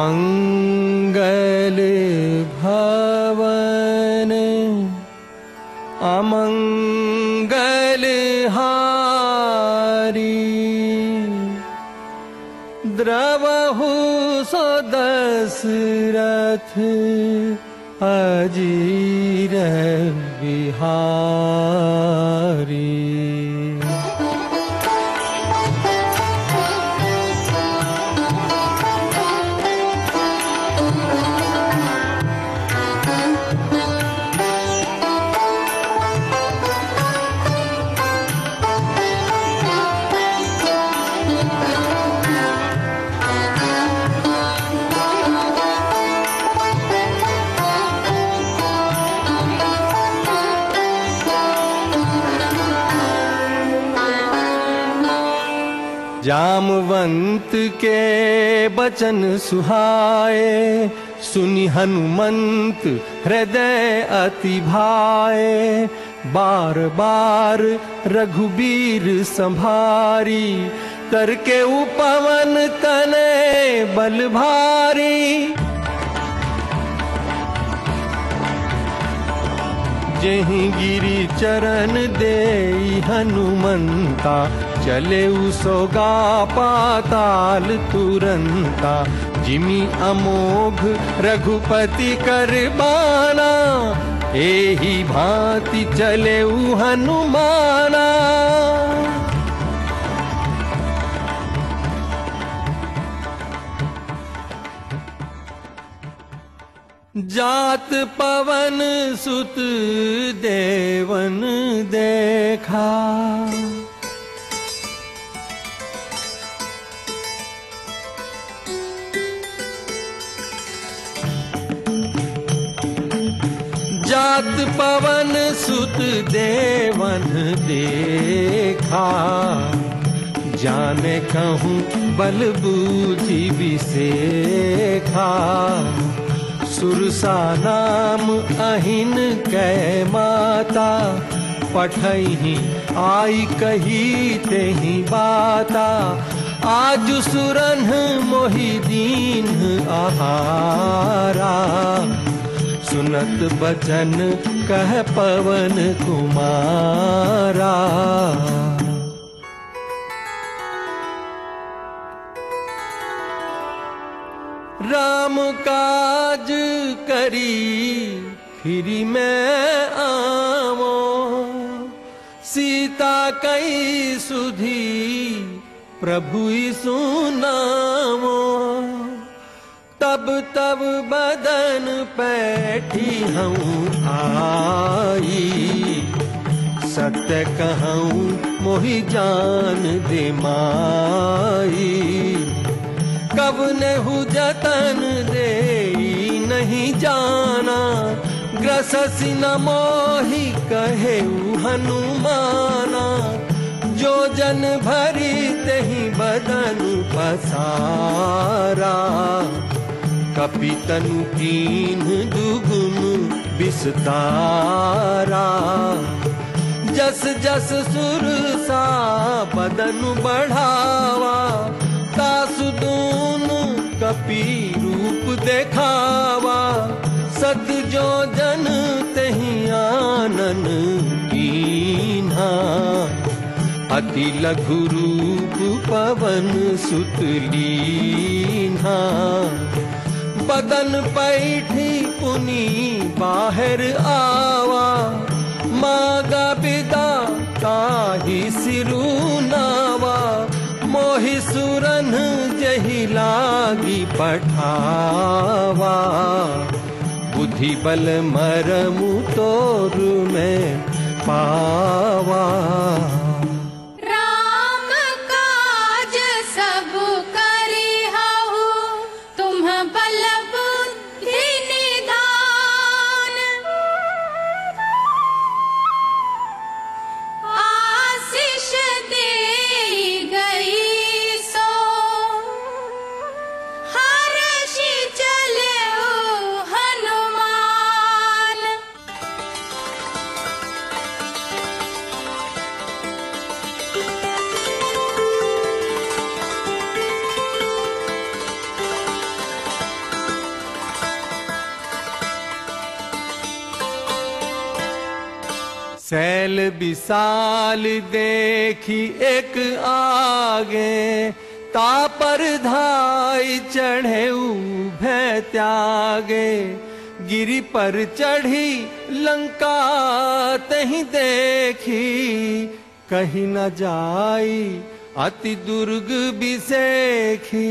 मङ्गल भवन। अमङ्गल अमङ्गलिहारी द्रवहु सदश अजीर विहारी। जामवंत के बचन सुहाए, सुनि हनुमंत हृदय अति भाए। बार बार रघुबीर संभारी, करके उपवन तने बल भारी। जही गिरी चरण दे हनुमंता चले उसोगा पाताल तुरंता। जिमी अमोघ रघुपति कर बाना एही भांति चले उ हनुमाना। जात पवन सुत देवन देखा। जात पवन सुत देवन देखा। जाने कहूँ बल बूझी विसेखा सुरसा नाम अहिन कै माता, पठही आई कही तेही बाता। आज सुरन मोहि दीन आहारा। सुनत बचन कह पवन कुमारा। राम काज करी, फिरी मैं आवो सीता कई सुधी, प्रभु सुनावो तब तब बदन पैठी हूँ, आई। सत्य कहूँ, मोहि जान दे माई। कब नेहु जतन दे नहीं जाना ग्रससी न मोहि कहे हनुमाना। जो जन भरी तही बदन पसारा कपितनु कीन दुगुन विस्तारा जस जस सुर सा बदन बढ़ावा तासु दूनु कपि रूप देखावा। सत जो जन तही आनन अति लघु रूप पवन सुतलीन्हा बदन पैठी पुनी बाहर आवा। मागा बिदा ताही सिरु मोहि सुरन जही लागी पठावा। बुद्धि बल मरमु तोर में पावा सैल विशाल देखी एक आगे, तापर धाई चढ़े भय त्यागे। गिरी पर चढ़ी लंका तही देखी, कहीं न जाई अति दुर्ग भी बिसेखी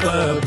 Uh,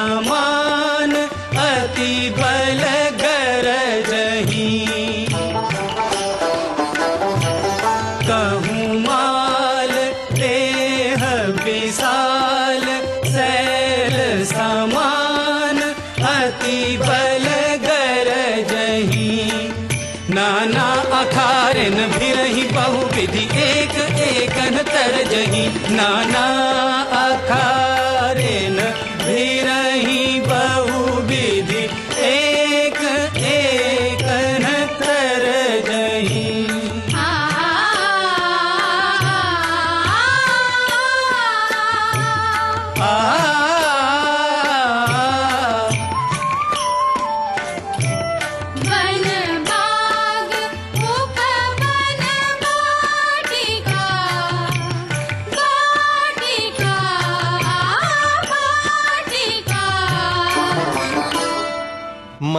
समान अति बल गरजही कहूँ माल देह विशाल शैल समान अति बल गरजही नाना अखारन भिरही बहुविधि एक एकन तरजही नाना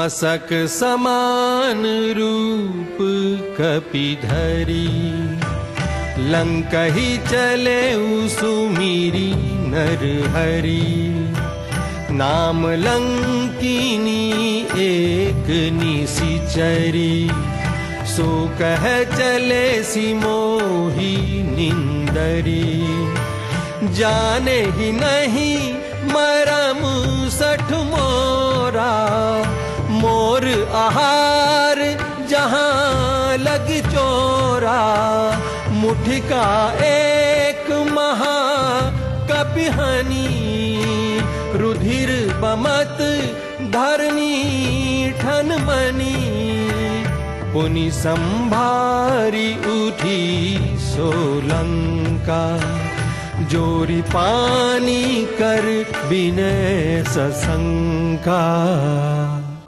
मसक समान रूप कपिधरी। लंकही चले सुमीरी नर हरि नाम लंकिनी एक निशिचरी सो कह चले सिमोही निंदरी। जाने ही नहीं मरम आहार जहां लग चोरा मुठिका एक महा कपिहनी रुधिर बमत धरनी ठन मनी पुनि संभारी उठी सोलंका जोरी पानी कर बिनय सशंका